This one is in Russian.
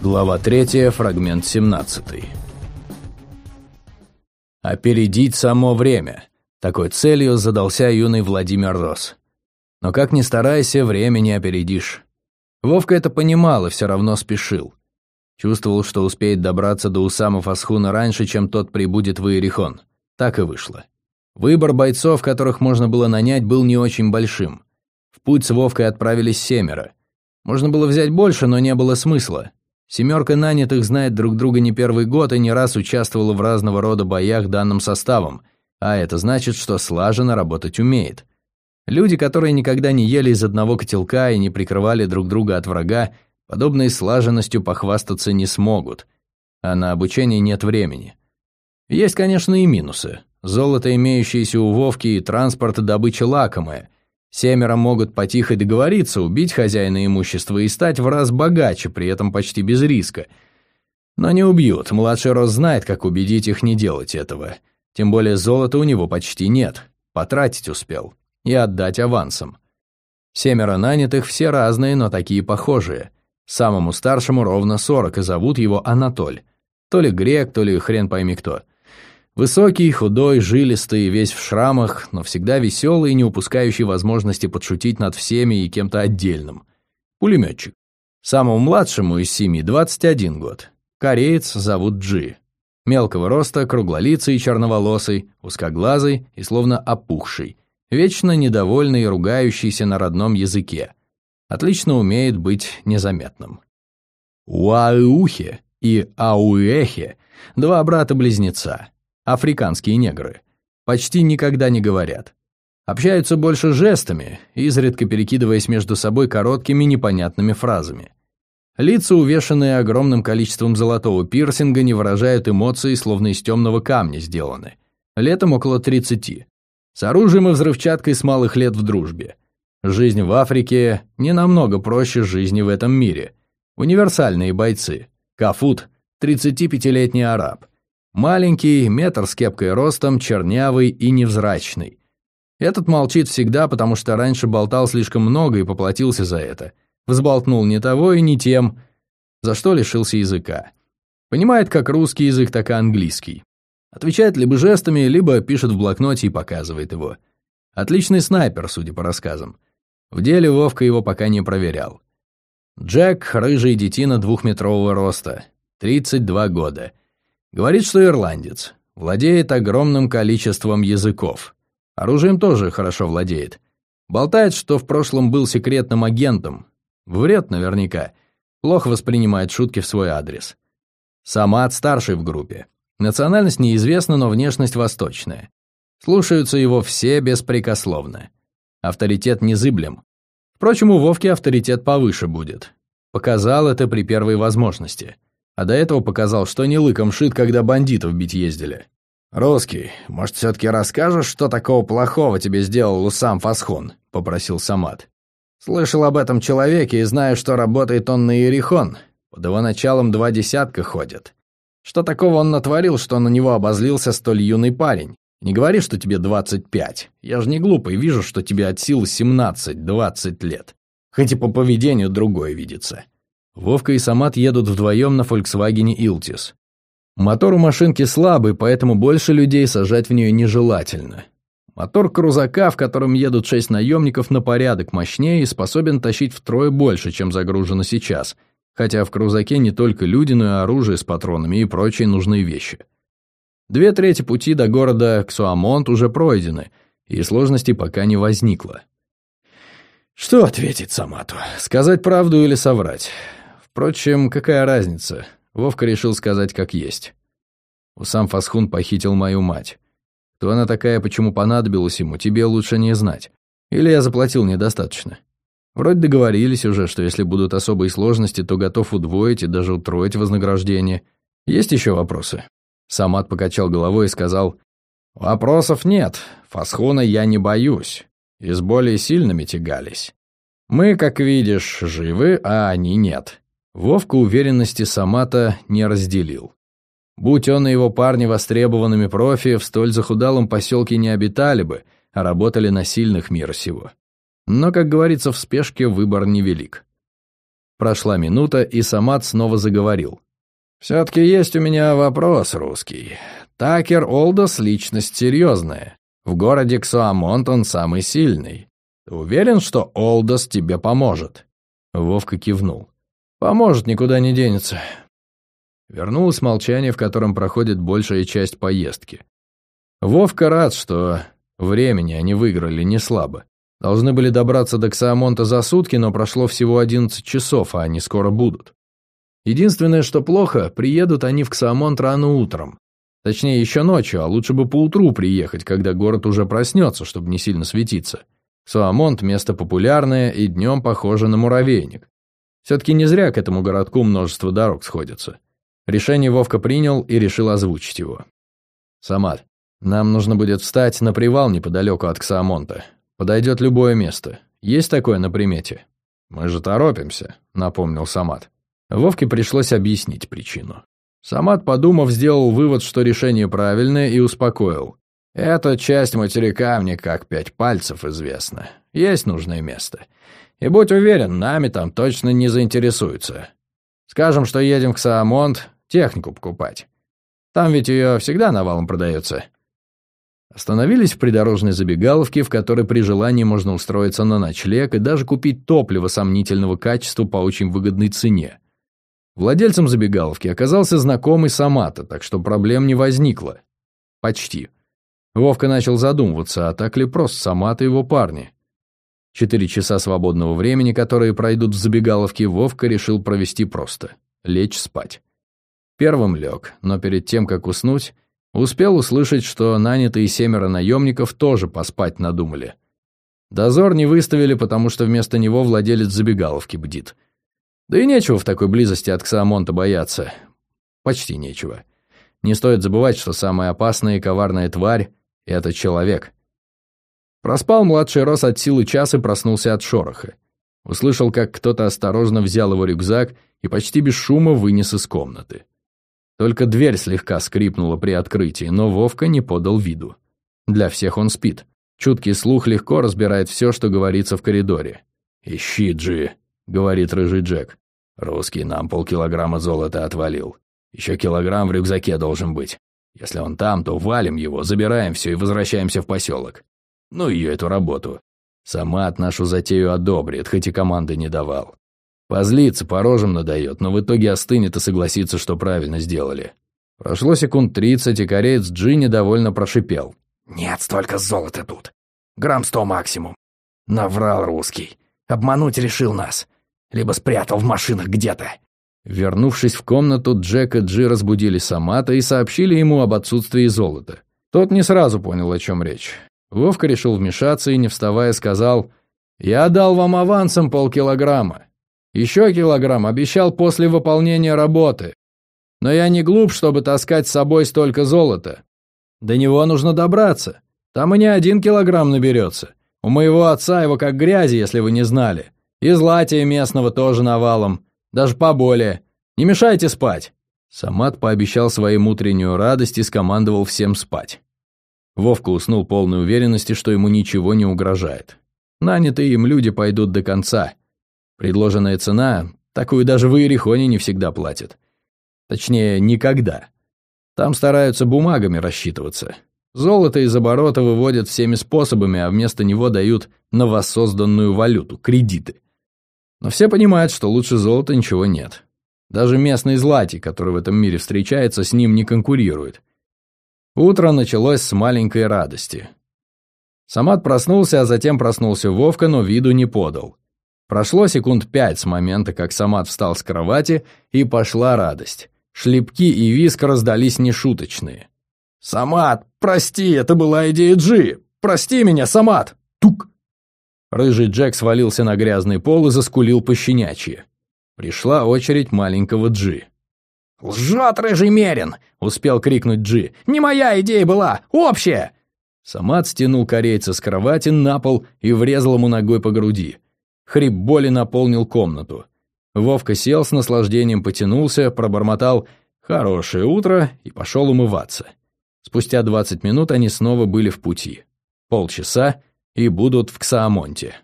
Глава 3, фрагмент 17. Опередить само время. Такой целью задался юный Владимир Рос. Но как ни старайся, время не опередишь. Вовка это понимал и все равно спешил. Чувствовал, что успеет добраться до Усама Фасхуна раньше, чем тот прибудет в Иерихон. Так и вышло. Выбор бойцов, которых можно было нанять, был не очень большим. В путь с Вовкой отправились семеро. Можно было взять больше, но не было смысла. Семерка нанятых знает друг друга не первый год и не раз участвовала в разного рода боях данным составом, а это значит, что слаженно работать умеет. Люди, которые никогда не ели из одного котелка и не прикрывали друг друга от врага, подобной слаженностью похвастаться не смогут, а на обучение нет времени. Есть, конечно, и минусы. Золото, имеющееся у Вовки, и транспорт добыча лакомая – Семеро могут потихо договориться, убить хозяина имущества и стать в раз богаче, при этом почти без риска. Но не убьют, младший Рос знает, как убедить их не делать этого. Тем более золота у него почти нет, потратить успел. И отдать авансом. Семеро нанятых все разные, но такие похожие. Самому старшему ровно сорок, и зовут его Анатоль. То ли грек, то ли хрен пойми кто. Высокий, худой, жилистый, весь в шрамах, но всегда веселый и не упускающий возможности подшутить над всеми и кем-то отдельным. Пулеметчик. Самому младшему из семи 21 год. Кореец зовут Джи. Мелкого роста, круглолицый черноволосый, узкоглазый и словно опухший. Вечно недовольный и ругающийся на родном языке. Отлично умеет быть незаметным. Уаухе и Ауэхе – два брата-близнеца африканские негры, почти никогда не говорят. Общаются больше жестами, изредка перекидываясь между собой короткими непонятными фразами. Лица, увешанные огромным количеством золотого пирсинга, не выражают эмоций, словно из темного камня сделаны. Летом около 30. С оружием и взрывчаткой с малых лет в дружбе. Жизнь в Африке не намного проще жизни в этом мире. Универсальные бойцы. Кафут – 35-летний араб. Маленький, метр с кепкой ростом, чернявый и невзрачный. Этот молчит всегда, потому что раньше болтал слишком много и поплатился за это. Взболтнул не того и не тем, за что лишился языка. Понимает как русский язык, так и английский. Отвечает либо жестами, либо пишет в блокноте и показывает его. Отличный снайпер, судя по рассказам. В деле Вовка его пока не проверял. Джек – рыжий детина двухметрового роста, 32 года. Говорит, что ирландец. Владеет огромным количеством языков. Оружием тоже хорошо владеет. Болтает, что в прошлом был секретным агентом. Врет наверняка. Плохо воспринимает шутки в свой адрес. Самат старший в группе. Национальность неизвестна, но внешность восточная. Слушаются его все беспрекословно. Авторитет незыблем. Впрочем, у Вовки авторитет повыше будет. Показал это при первой возможности а до этого показал, что не лыком шит, когда бандитов бить ездили. «Русский, может, все-таки расскажешь, что такого плохого тебе сделал Усам Фасхон?» — попросил Самат. «Слышал об этом человеке и знаю, что работает он на Иерихон. Под его началом два десятка ходят. Что такого он натворил, что на него обозлился столь юный парень? Не говори, что тебе двадцать пять. Я же не глупый, вижу, что тебе от силы семнадцать-двадцать лет. Хоть и по поведению другое видится». Вовка и Самат едут вдвоем на Volkswagen Iltis. Мотор у машинки слабый, поэтому больше людей сажать в нее нежелательно. Мотор крузака, в котором едут шесть наемников, на порядок мощнее и способен тащить втрое больше, чем загружено сейчас, хотя в крузаке не только люди, но и оружие с патронами и прочие нужные вещи. Две трети пути до города Ксуамонт уже пройдены, и сложностей пока не возникло. Что ответить Самату? Сказать правду или соврать? Впрочем, какая разница? Вовка решил сказать как есть. Усам Фасхун похитил мою мать. Кто она такая, почему понадобилась ему, тебе лучше не знать. Или я заплатил недостаточно. Вроде договорились уже, что если будут особые сложности, то готов удвоить и даже утроить вознаграждение. Есть еще вопросы?» Самат покачал головой и сказал, «Вопросов нет. Фасхуна я не боюсь. И с более сильными тягались. Мы, как видишь, живы, а они нет. Вовка уверенности Самата не разделил. Будь он и его парни востребованными профи, в столь захудалом поселке не обитали бы, а работали на сильных мира сего. Но, как говорится, в спешке выбор невелик. Прошла минута, и Самат снова заговорил. «Все-таки есть у меня вопрос, русский. Такер Олдос — личность серьезная. В городе Ксуамонт он самый сильный. Уверен, что Олдос тебе поможет?» Вовка кивнул. «Поможет, никуда не денется». Вернулось молчание, в котором проходит большая часть поездки. Вовка рад, что времени они выиграли не слабо. Должны были добраться до Ксаамонта за сутки, но прошло всего 11 часов, а они скоро будут. Единственное, что плохо, приедут они в Ксаамонт рано утром. Точнее, еще ночью, а лучше бы поутру приехать, когда город уже проснется, чтобы не сильно светиться. Ксаамонт – место популярное и днем похоже на муравейник. Все-таки не зря к этому городку множество дорог сходятся. Решение Вовка принял и решил озвучить его. «Самат, нам нужно будет встать на привал неподалеку от Ксаамонта. Подойдет любое место. Есть такое на примете?» «Мы же торопимся», — напомнил Самат. Вовке пришлось объяснить причину. Самат, подумав, сделал вывод, что решение правильное, и успокоил. «Эта часть материка мне как пять пальцев известна. Есть нужное место. И будь уверен, нами там точно не заинтересуются. Скажем, что едем к Саамонт технику покупать. Там ведь ее всегда навалом продается. Остановились в придорожной забегаловке, в которой при желании можно устроиться на ночлег и даже купить топливо сомнительного качества по очень выгодной цене. Владельцем забегаловки оказался знакомый Самата, так что проблем не возникло. Почти. Вовка начал задумываться, а так ли просто Самата и его парни. Четыре часа свободного времени, которые пройдут в забегаловке, Вовка решил провести просто — лечь спать. Первым лег, но перед тем, как уснуть, успел услышать, что нанятые семеро наемников тоже поспать надумали. Дозор не выставили, потому что вместо него владелец забегаловки бдит — да и нечего в такой близости от Ксамонта бояться. Почти нечего. Не стоит забывать, что самая опасная и коварная тварь — это человек. Проспал младший Рос от силы час и проснулся от шороха. Услышал, как кто-то осторожно взял его рюкзак и почти без шума вынес из комнаты. Только дверь слегка скрипнула при открытии, но Вовка не подал виду. Для всех он спит. Чуткий слух легко разбирает все, что говорится в коридоре. «Ищи, Джи», говорит рыжий Джек. Русский нам полкилограмма золота отвалил. Еще килограмм в рюкзаке должен быть. Если он там, то валим его, забираем все и возвращаемся в поселок. Ну ее эту работу. Самат нашу затею одобрит, хоть и команды не давал. Позлится, по рожам надает, но в итоге остынет и согласится, что правильно сделали. Прошло секунд тридцать, и кореец Джи недовольно прошипел. «Нет, столько золота тут. Грамм сто максимум. Наврал русский. Обмануть решил нас либо спрятал в машинах где-то». Вернувшись в комнату, Джек и Джи разбудили Самата и сообщили ему об отсутствии золота. Тот не сразу понял, о чем речь. Вовка решил вмешаться и, не вставая, сказал, «Я дал вам авансом полкилограмма. Еще килограмм обещал после выполнения работы. Но я не глуп, чтобы таскать с собой столько золота. До него нужно добраться. Там и не один килограмм наберется. У моего отца его как грязи, если вы не знали. И златия местного тоже навалом, даже поболее. Не мешайте спать!» Самат пообещал своим утреннюю радость и скомандовал всем спать. Вовка уснул полной уверенности, что ему ничего не угрожает. Нанятые им люди пойдут до конца. Предложенная цена, такую даже в Иерихоне не всегда платят. Точнее, никогда. Там стараются бумагами рассчитываться. Золото из оборота выводят всеми способами, а вместо него дают новосозданную валюту – кредиты. Но все понимают, что лучше золота ничего нет. Даже местный злати, который в этом мире встречается, с ним не конкурирует. Утро началось с маленькой радости. Самат проснулся, а затем проснулся Вовка, но виду не подал. Прошло секунд пять с момента, как Самат встал с кровати, и пошла радость. Шлепки и виск раздались нешуточные. «Самат, прости, это была идея Джи! Прости меня, Самат!» Тук! Рыжий Джек свалился на грязный пол и заскулил пощенячьи. Пришла очередь маленького Джи. «Лжет, рыжий мерин!» — успел крикнуть Джи. «Не моя идея была! Общая!» Самат стянул корейца с кровати на пол и врезал ему ногой по груди. Хрип боли наполнил комнату. Вовка сел с наслаждением, потянулся, пробормотал «Хорошее утро» и пошел умываться. Спустя двадцать минут они снова были в пути. Полчаса, и будут в Ксаамонте.